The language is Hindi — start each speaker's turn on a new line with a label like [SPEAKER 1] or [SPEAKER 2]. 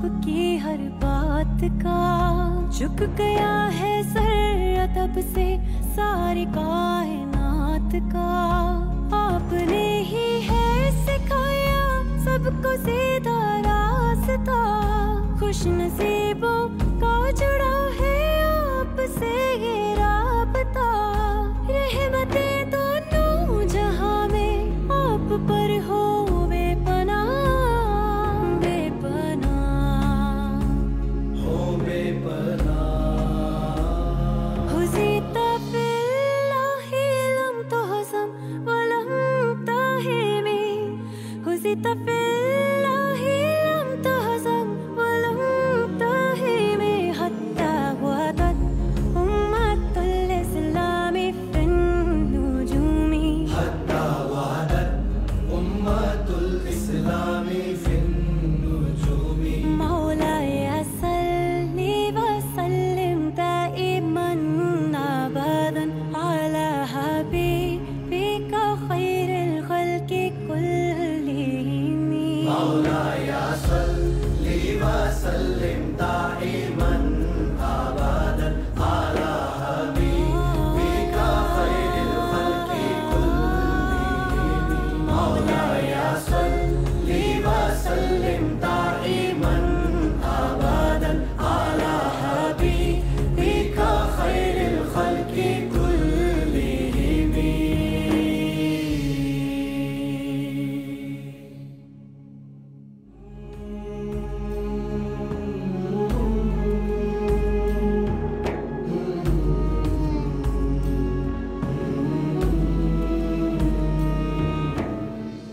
[SPEAKER 1] आपकी हर बात का। झुक गया है सर तब से सारी कायनात का। आपने ही है सिखाया सबको सीधा रास्ता। खुश नसीबों visita feliz. Maulaya Sal.